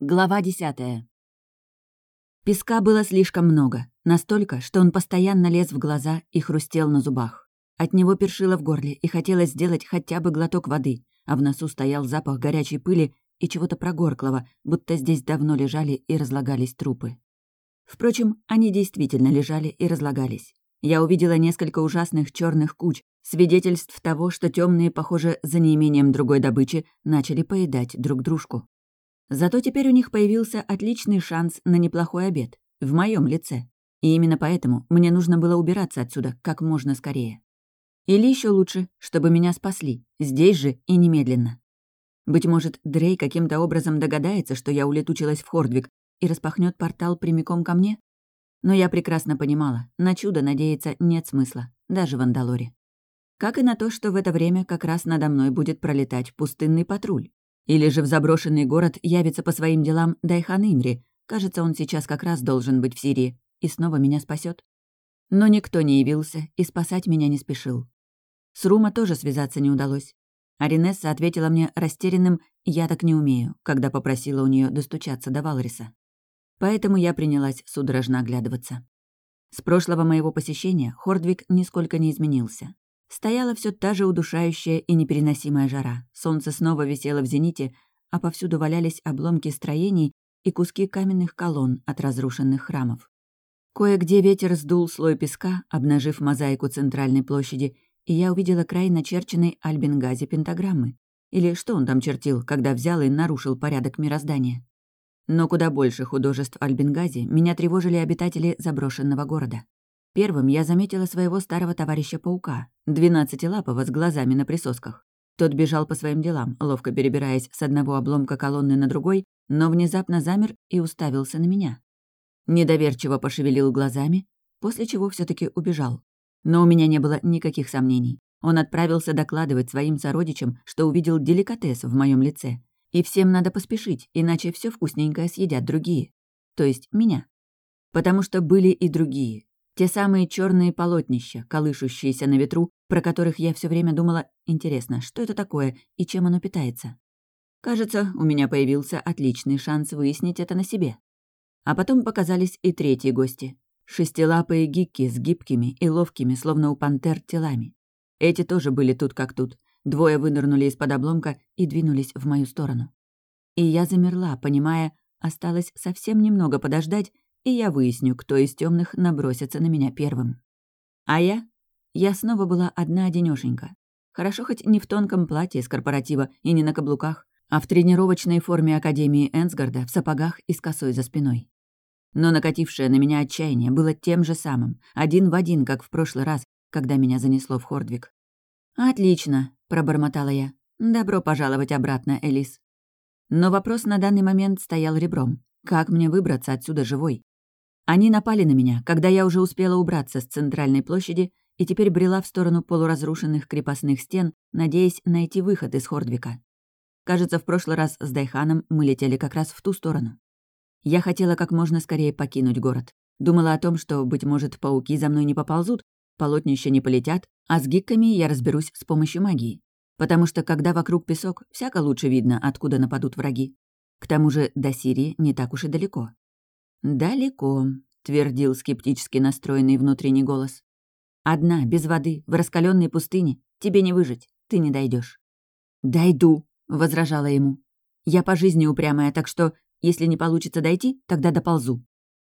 Глава десятая. Песка было слишком много, настолько, что он постоянно лез в глаза и хрустел на зубах. От него першило в горле, и хотелось сделать хотя бы глоток воды, а в носу стоял запах горячей пыли и чего-то прогорклого, будто здесь давно лежали и разлагались трупы. Впрочем, они действительно лежали и разлагались. Я увидела несколько ужасных черных куч, свидетельств того, что темные, похоже, за неимением другой добычи, начали поедать друг дружку. Зато теперь у них появился отличный шанс на неплохой обед. В моем лице. И именно поэтому мне нужно было убираться отсюда как можно скорее. Или еще лучше, чтобы меня спасли. Здесь же и немедленно. Быть может, Дрей каким-то образом догадается, что я улетучилась в Хордвик и распахнет портал прямиком ко мне? Но я прекрасно понимала, на чудо надеяться нет смысла, даже в Андалоре. Как и на то, что в это время как раз надо мной будет пролетать пустынный патруль. Или же в заброшенный город явится по своим делам Дайхан Имри. Кажется, он сейчас как раз должен быть в Сирии и снова меня спасет. Но никто не явился и спасать меня не спешил. С Рума тоже связаться не удалось. Аринесса ответила мне растерянным «я так не умею», когда попросила у нее достучаться до Валриса. Поэтому я принялась судорожно оглядываться. С прошлого моего посещения Хордвик нисколько не изменился. Стояла все та же удушающая и непереносимая жара. Солнце снова висело в зените, а повсюду валялись обломки строений и куски каменных колонн от разрушенных храмов. Кое-где ветер сдул слой песка, обнажив мозаику центральной площади, и я увидела край начерченной Альбенгази пентаграммы. Или что он там чертил, когда взял и нарушил порядок мироздания. Но куда больше художеств Альбенгази меня тревожили обитатели заброшенного города. Первым я заметила своего старого товарища-паука, двенадцатилапого с глазами на присосках. Тот бежал по своим делам, ловко перебираясь с одного обломка колонны на другой, но внезапно замер и уставился на меня. Недоверчиво пошевелил глазами, после чего все таки убежал. Но у меня не было никаких сомнений. Он отправился докладывать своим сородичам, что увидел деликатес в моем лице. И всем надо поспешить, иначе все вкусненькое съедят другие. То есть меня. Потому что были и другие, те самые черные полотнища, колышущиеся на ветру, про которых я все время думала, интересно, что это такое и чем оно питается. Кажется, у меня появился отличный шанс выяснить это на себе. А потом показались и третьи гости. Шестилапые гикки с гибкими и ловкими, словно у пантер, телами. Эти тоже были тут как тут. Двое вынырнули из-под обломка и двинулись в мою сторону. И я замерла, понимая, осталось совсем немного подождать, и я выясню, кто из темных набросится на меня первым. А я? Я снова была одна одинёшенька. Хорошо хоть не в тонком платье с корпоратива и не на каблуках, а в тренировочной форме Академии Энсгарда в сапогах и с косой за спиной. Но накатившее на меня отчаяние было тем же самым, один в один, как в прошлый раз, когда меня занесло в Хордвик. «Отлично», — пробормотала я. «Добро пожаловать обратно, Элис». Но вопрос на данный момент стоял ребром. Как мне выбраться отсюда живой? Они напали на меня, когда я уже успела убраться с центральной площади и теперь брела в сторону полуразрушенных крепостных стен, надеясь найти выход из Хордвика. Кажется, в прошлый раз с Дайханом мы летели как раз в ту сторону. Я хотела как можно скорее покинуть город. Думала о том, что, быть может, пауки за мной не поползут, полотнища не полетят, а с гикками я разберусь с помощью магии. Потому что, когда вокруг песок, всяко лучше видно, откуда нападут враги. К тому же до Сирии не так уж и далеко. «Далеко», — твердил скептически настроенный внутренний голос. «Одна, без воды, в раскаленной пустыне. Тебе не выжить, ты не дойдешь. «Дойду», — возражала ему. «Я по жизни упрямая, так что, если не получится дойти, тогда доползу».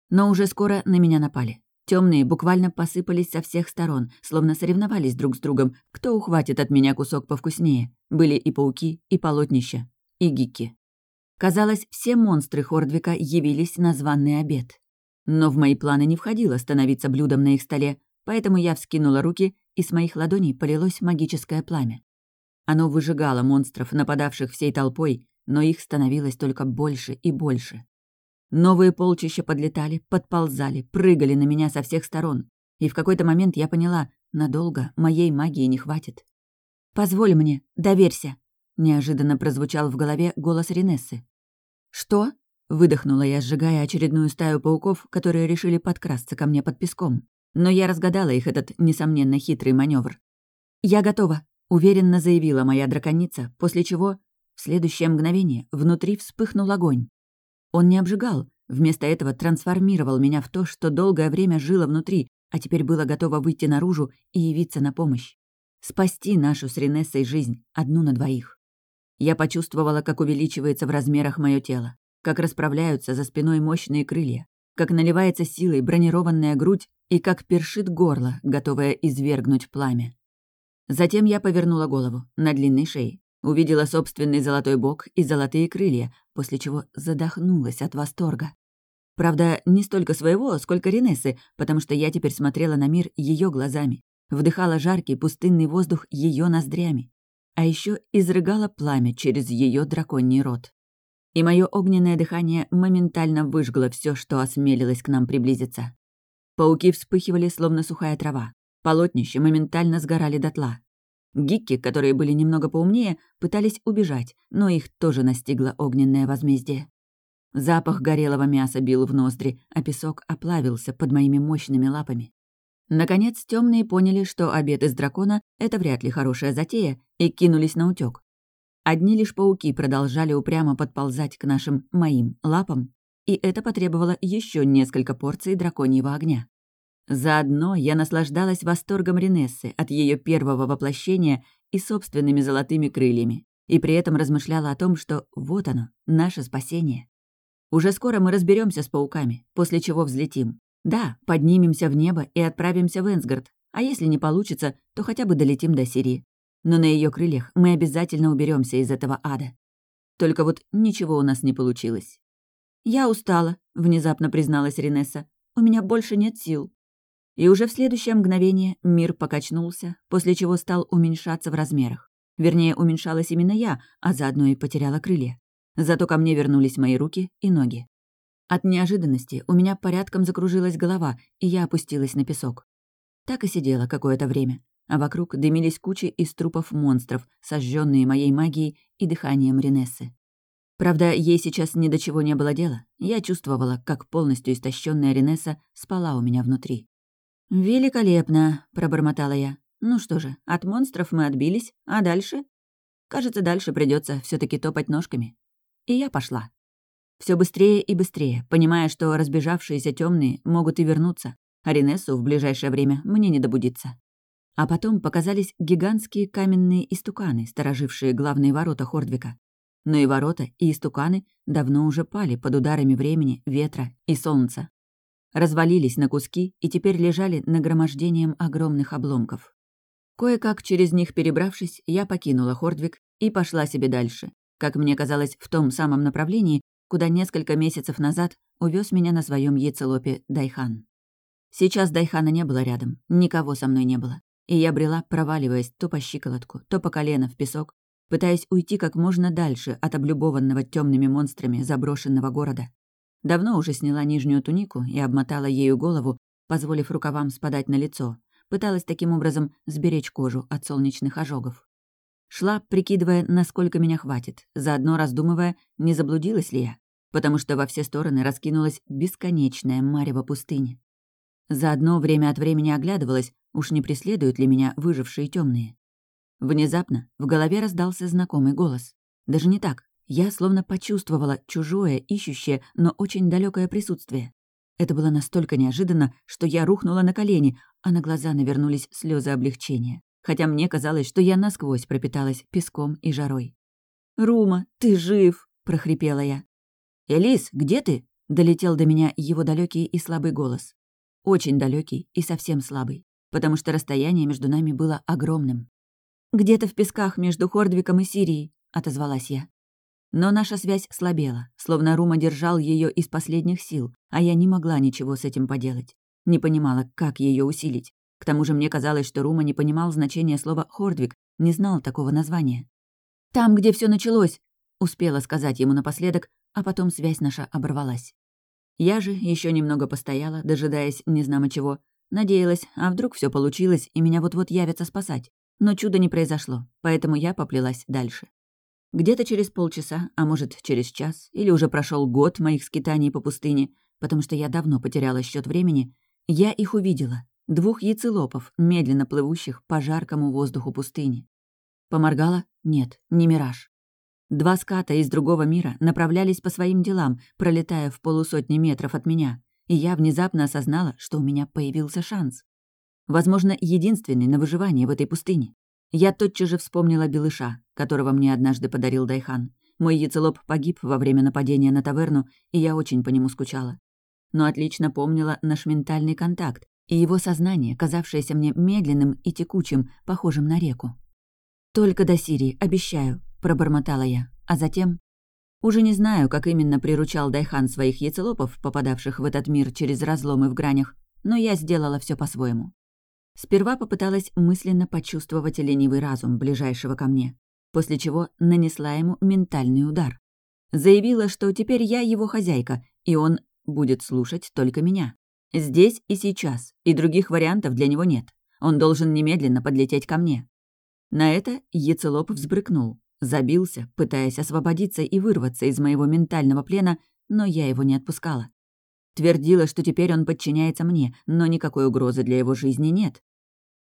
Но уже скоро на меня напали. Темные буквально посыпались со всех сторон, словно соревновались друг с другом, кто ухватит от меня кусок повкуснее. Были и пауки, и полотнища, и гики. Казалось, все монстры Хордвика явились на званный обед. Но в мои планы не входило становиться блюдом на их столе, поэтому я вскинула руки, и с моих ладоней полилось магическое пламя. Оно выжигало монстров, нападавших всей толпой, но их становилось только больше и больше. Новые полчища подлетали, подползали, прыгали на меня со всех сторон. И в какой-то момент я поняла, надолго моей магии не хватит. «Позволь мне, доверься», Неожиданно прозвучал в голове голос Ренессы. «Что?» — выдохнула я, сжигая очередную стаю пауков, которые решили подкрасться ко мне под песком. Но я разгадала их этот, несомненно, хитрый маневр. «Я готова», — уверенно заявила моя драконица, после чего в следующее мгновение внутри вспыхнул огонь. Он не обжигал, вместо этого трансформировал меня в то, что долгое время жило внутри, а теперь было готово выйти наружу и явиться на помощь. Спасти нашу с Ренессой жизнь, одну на двоих. Я почувствовала, как увеличивается в размерах мое тело, как расправляются за спиной мощные крылья, как наливается силой бронированная грудь и как першит горло, готовое извергнуть пламя. Затем я повернула голову на длинной шее, увидела собственный золотой бок и золотые крылья, после чего задохнулась от восторга. Правда, не столько своего, сколько Ренессы, потому что я теперь смотрела на мир ее глазами, вдыхала жаркий пустынный воздух ее ноздрями, а еще изрыгала пламя через ее драконий рот. И мое огненное дыхание моментально выжгло все, что осмелилось к нам приблизиться. Пауки вспыхивали, словно сухая трава. Полотнища моментально сгорали дотла. Гикки, которые были немного поумнее, пытались убежать, но их тоже настигло огненное возмездие. Запах горелого мяса бил в ноздри, а песок оплавился под моими мощными лапами. Наконец, темные поняли, что обед из дракона — это вряд ли хорошая затея, и кинулись на утёк. Одни лишь пауки продолжали упрямо подползать к нашим, моим, лапам, и это потребовало еще несколько порций драконьего огня. Заодно я наслаждалась восторгом Ренессы от ее первого воплощения и собственными золотыми крыльями, и при этом размышляла о том, что вот оно, наше спасение. Уже скоро мы разберемся с пауками, после чего взлетим. Да, поднимемся в небо и отправимся в Энсгард, а если не получится, то хотя бы долетим до Сирии. Но на ее крыльях мы обязательно уберемся из этого ада. Только вот ничего у нас не получилось. «Я устала», — внезапно призналась Ренесса. «У меня больше нет сил». И уже в следующее мгновение мир покачнулся, после чего стал уменьшаться в размерах. Вернее, уменьшалась именно я, а заодно и потеряла крылья. Зато ко мне вернулись мои руки и ноги. От неожиданности у меня порядком закружилась голова, и я опустилась на песок. Так и сидела какое-то время, а вокруг дымились кучи из трупов монстров, сожженные моей магией и дыханием Ренессы. Правда, ей сейчас ни до чего не было дела. Я чувствовала, как полностью истощенная Ренесса спала у меня внутри. «Великолепно!» — пробормотала я. «Ну что же, от монстров мы отбились, а дальше?» «Кажется, дальше придется все таки топать ножками». И я пошла. Все быстрее и быстрее, понимая, что разбежавшиеся темные могут и вернуться, а в ближайшее время мне не добудиться. А потом показались гигантские каменные истуканы, сторожившие главные ворота Хордвика но и ворота, и истуканы давно уже пали под ударами времени, ветра и солнца. Развалились на куски и теперь лежали нагромождением огромных обломков. Кое-как через них перебравшись, я покинула Хордвик и пошла себе дальше, как мне казалось, в том самом направлении, куда несколько месяцев назад увез меня на своем яйцелопе Дайхан. Сейчас Дайхана не было рядом, никого со мной не было, и я брела, проваливаясь то по щиколотку, то по колено в песок, пытаясь уйти как можно дальше от облюбованного темными монстрами заброшенного города. Давно уже сняла нижнюю тунику и обмотала ею голову, позволив рукавам спадать на лицо. Пыталась таким образом сберечь кожу от солнечных ожогов. Шла, прикидывая, насколько меня хватит, заодно раздумывая, не заблудилась ли я, потому что во все стороны раскинулась бесконечная марево пустыни. Заодно время от времени оглядывалась, уж не преследуют ли меня выжившие темные. Внезапно в голове раздался знакомый голос. Даже не так. Я словно почувствовала чужое, ищущее, но очень далекое присутствие. Это было настолько неожиданно, что я рухнула на колени, а на глаза навернулись слезы облегчения. Хотя мне казалось, что я насквозь пропиталась песком и жарой. «Рума, ты жив!» — прохрипела я. «Элис, где ты?» — долетел до меня его далекий и слабый голос. Очень далекий и совсем слабый, потому что расстояние между нами было огромным. «Где-то в песках между Хордвиком и Сирией», — отозвалась я. Но наша связь слабела, словно Рума держал ее из последних сил, а я не могла ничего с этим поделать. Не понимала, как ее усилить. К тому же мне казалось, что Рума не понимал значения слова «Хордвик», не знал такого названия. «Там, где все началось», — успела сказать ему напоследок, а потом связь наша оборвалась. Я же еще немного постояла, дожидаясь незнамо чего. Надеялась, а вдруг все получилось, и меня вот-вот явятся спасать. Но чуда не произошло, поэтому я поплелась дальше. Где-то через полчаса, а может, через час, или уже прошел год моих скитаний по пустыне, потому что я давно потеряла счет времени, я их увидела. Двух яйцелопов, медленно плывущих по жаркому воздуху пустыни. Поморгала? Нет, не мираж. Два ската из другого мира направлялись по своим делам, пролетая в полусотни метров от меня, и я внезапно осознала, что у меня появился шанс. Возможно, единственный на выживание в этой пустыне. Я тотчас же вспомнила Белыша, которого мне однажды подарил Дайхан. Мой яцелоп погиб во время нападения на таверну, и я очень по нему скучала. Но отлично помнила наш ментальный контакт и его сознание, казавшееся мне медленным и текучим, похожим на реку. «Только до Сирии, обещаю», — пробормотала я, а затем... Уже не знаю, как именно приручал Дайхан своих яцелопов, попадавших в этот мир через разломы в гранях, но я сделала все по-своему. Сперва попыталась мысленно почувствовать ленивый разум ближайшего ко мне, после чего нанесла ему ментальный удар. Заявила, что теперь я его хозяйка, и он будет слушать только меня. Здесь и сейчас, и других вариантов для него нет. Он должен немедленно подлететь ко мне. На это Ецелоп взбрыкнул, забился, пытаясь освободиться и вырваться из моего ментального плена, но я его не отпускала. Твердила, что теперь он подчиняется мне, но никакой угрозы для его жизни нет.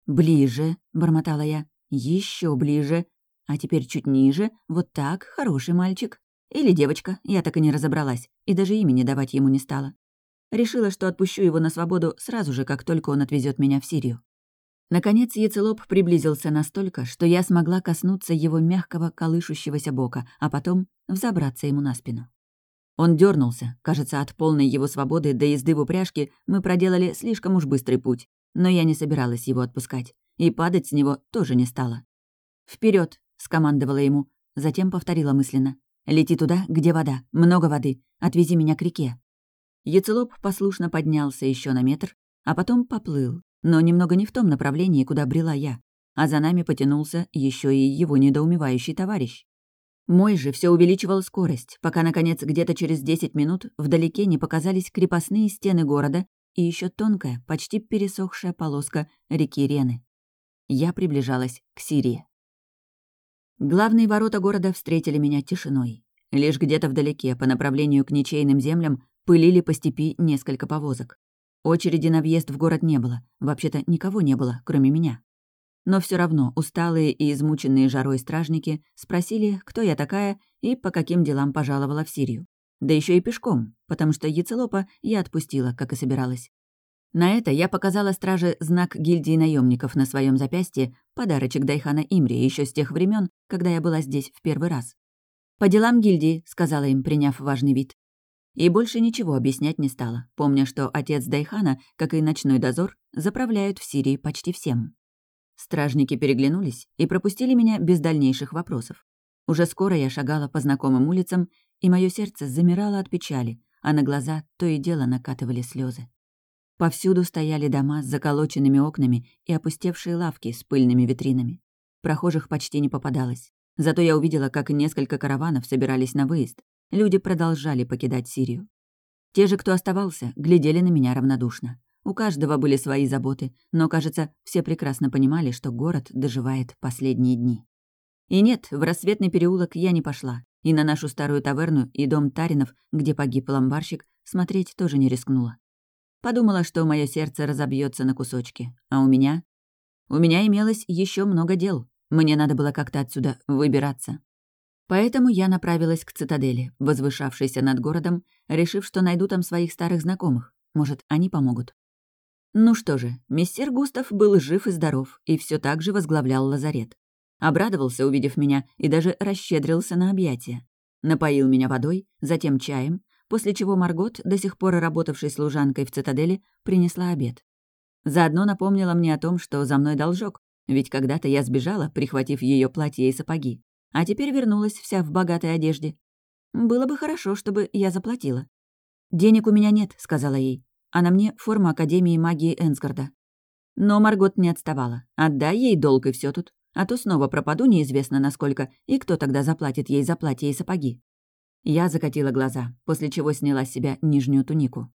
«Ближе», — бормотала я, — «еще ближе. А теперь чуть ниже, вот так, хороший мальчик. Или девочка, я так и не разобралась, и даже имени давать ему не стала. Решила, что отпущу его на свободу сразу же, как только он отвезет меня в Сирию. Наконец яцелоп приблизился настолько, что я смогла коснуться его мягкого колышущегося бока, а потом взобраться ему на спину. Он дернулся. Кажется, от полной его свободы до езды в упряжке мы проделали слишком уж быстрый путь, но я не собиралась его отпускать, и падать с него тоже не стала. Вперед! скомандовала ему, затем повторила мысленно. «Лети туда, где вода, много воды, отвези меня к реке». Яцелоп послушно поднялся еще на метр, а потом поплыл, но немного не в том направлении, куда брела я, а за нами потянулся еще и его недоумевающий товарищ. Мой же все увеличивал скорость, пока, наконец, где-то через 10 минут вдалеке не показались крепостные стены города и еще тонкая, почти пересохшая полоска реки Рены. Я приближалась к Сирии. Главные ворота города встретили меня тишиной. Лишь где-то вдалеке, по направлению к ничейным землям, пылили по степи несколько повозок. Очереди на въезд в город не было. Вообще-то никого не было, кроме меня. Но все равно усталые и измученные жарой стражники спросили, кто я такая и по каким делам пожаловала в Сирию. Да еще и пешком, потому что Яцелопа я отпустила, как и собиралась. На это я показала страже знак гильдии наемников на своем запястье, подарочек Дайхана Имри еще с тех времен, когда я была здесь в первый раз. «По делам гильдии», — сказала им, приняв важный вид. И больше ничего объяснять не стала, помня, что отец Дайхана, как и ночной дозор, заправляют в Сирии почти всем. Стражники переглянулись и пропустили меня без дальнейших вопросов. Уже скоро я шагала по знакомым улицам, и мое сердце замирало от печали, а на глаза то и дело накатывали слезы. Повсюду стояли дома с заколоченными окнами и опустевшие лавки с пыльными витринами. Прохожих почти не попадалось. Зато я увидела, как несколько караванов собирались на выезд, Люди продолжали покидать Сирию. Те же, кто оставался, глядели на меня равнодушно. У каждого были свои заботы, но, кажется, все прекрасно понимали, что город доживает последние дни. И нет, в рассветный переулок я не пошла, и на нашу старую таверну и дом Таринов, где погиб ломбарщик, смотреть тоже не рискнула. Подумала, что мое сердце разобьется на кусочки, а у меня... У меня имелось еще много дел. Мне надо было как-то отсюда выбираться. Поэтому я направилась к цитадели, возвышавшейся над городом, решив, что найду там своих старых знакомых. Может, они помогут. Ну что же, мессир Густав был жив и здоров, и все так же возглавлял лазарет. Обрадовался, увидев меня, и даже расщедрился на объятия. Напоил меня водой, затем чаем, после чего Маргот, до сих пор работавшей служанкой в цитадели, принесла обед. Заодно напомнила мне о том, что за мной должок, ведь когда-то я сбежала, прихватив ее платье и сапоги а теперь вернулась вся в богатой одежде. Было бы хорошо, чтобы я заплатила. «Денег у меня нет», — сказала ей, «а на мне форма Академии магии Энсгарда». Но Маргот не отставала. «Отдай ей долг и все тут, а то снова пропаду неизвестно насколько, и кто тогда заплатит ей за платье и сапоги». Я закатила глаза, после чего сняла с себя нижнюю тунику.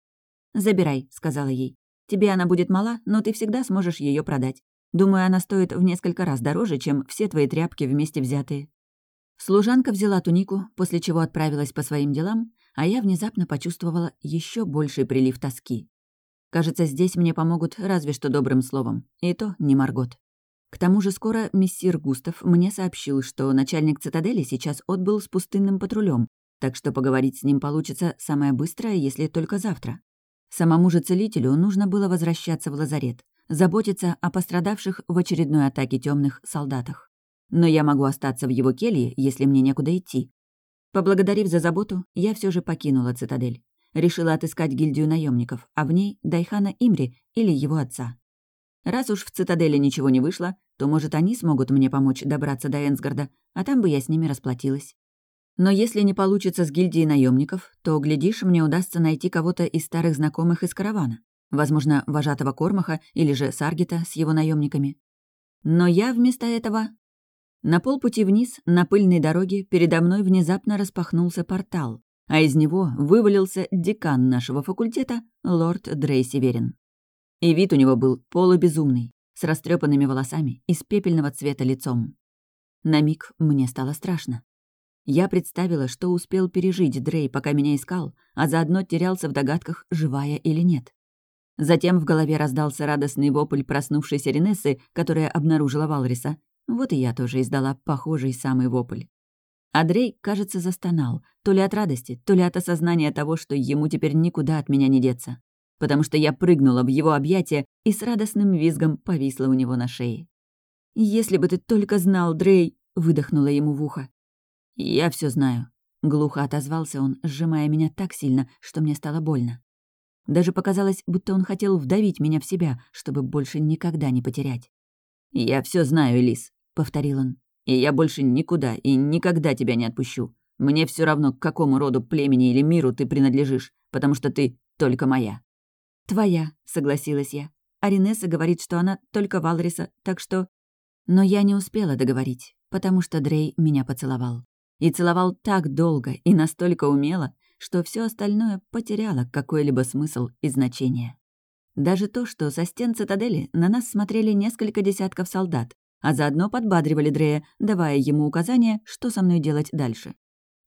«Забирай», — сказала ей. «Тебе она будет мала, но ты всегда сможешь ее продать. Думаю, она стоит в несколько раз дороже, чем все твои тряпки вместе взятые». Служанка взяла тунику, после чего отправилась по своим делам, а я внезапно почувствовала еще больший прилив тоски. Кажется, здесь мне помогут разве что добрым словом, и то не Маргот. К тому же скоро мессир Густав мне сообщил, что начальник цитадели сейчас отбыл с пустынным патрулем, так что поговорить с ним получится самое быстрое, если только завтра. Самому же целителю нужно было возвращаться в лазарет, заботиться о пострадавших в очередной атаке темных солдатах. Но я могу остаться в его келье, если мне некуда идти. Поблагодарив за заботу, я все же покинула цитадель. Решила отыскать гильдию наемников, а в ней Дайхана Имри или его отца. Раз уж в цитадели ничего не вышло, то, может, они смогут мне помочь добраться до Энсгарда, а там бы я с ними расплатилась. Но если не получится с гильдией наемников, то, глядишь, мне удастся найти кого-то из старых знакомых из каравана. Возможно, вожатого Кормаха или же Саргита с его наемниками. Но я вместо этого... На полпути вниз, на пыльной дороге, передо мной внезапно распахнулся портал, а из него вывалился декан нашего факультета, лорд Дрей Северин. И вид у него был полубезумный, с растрепанными волосами и с пепельного цвета лицом. На миг мне стало страшно. Я представила, что успел пережить Дрей, пока меня искал, а заодно терялся в догадках, живая или нет. Затем в голове раздался радостный вопль проснувшейся Ренессы, которая обнаружила Валриса. Вот и я тоже издала похожий самый вопль. Андрей, кажется, застонал, то ли от радости, то ли от осознания того, что ему теперь никуда от меня не деться. Потому что я прыгнула в его объятия и с радостным визгом повисла у него на шее. «Если бы ты только знал, Дрей!» — выдохнула ему в ухо. «Я все знаю», — глухо отозвался он, сжимая меня так сильно, что мне стало больно. Даже показалось, будто он хотел вдавить меня в себя, чтобы больше никогда не потерять. «Я все знаю, Элис», — повторил он. «И я больше никуда и никогда тебя не отпущу. Мне все равно, к какому роду племени или миру ты принадлежишь, потому что ты только моя». «Твоя», — согласилась я. Аринесса говорит, что она только Валриса, так что... Но я не успела договорить, потому что Дрей меня поцеловал. И целовал так долго и настолько умело, что все остальное потеряло какой-либо смысл и значение. Даже то, что со стен цитадели на нас смотрели несколько десятков солдат, а заодно подбадривали Дрея, давая ему указания, что со мной делать дальше.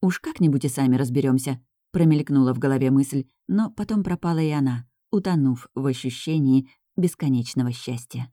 «Уж как-нибудь и сами разберемся, промелькнула в голове мысль, но потом пропала и она, утонув в ощущении бесконечного счастья.